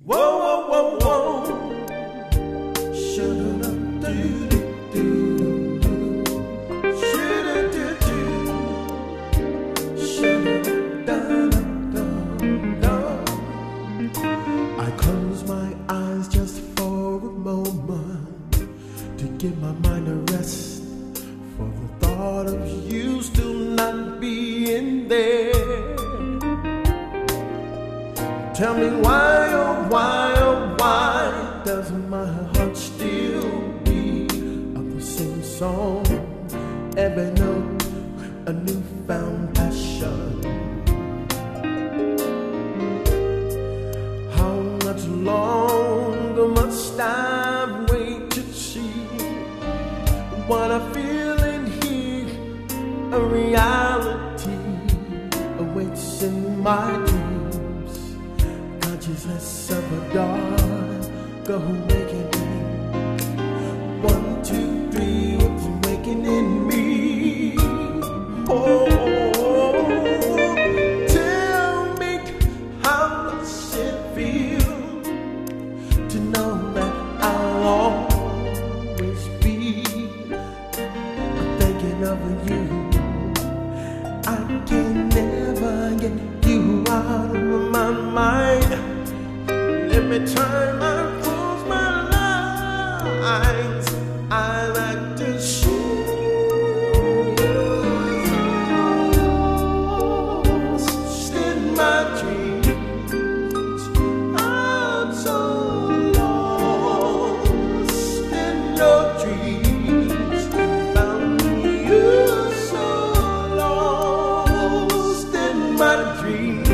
Whoa, whoa, whoa, whoa. Shoo-doo-doo-doo-doo. Shoo-doo-doo-doo. Shoo-doo-doo-doo-doo. I close my eyes just for a moment to give my mind a rest for the thought of you still not being Tell me why, oh why, oh why does my heart still beat of the same song? Every note a newfound passion. How much longer must I wait to see what I feel in here? A reality awaits in my dreams. Consciousness of a dark awakening. One, me turn my cross my. I like to shoot lost in my dreams. I'm so lost in your dreams. Found you so lost in my dreams.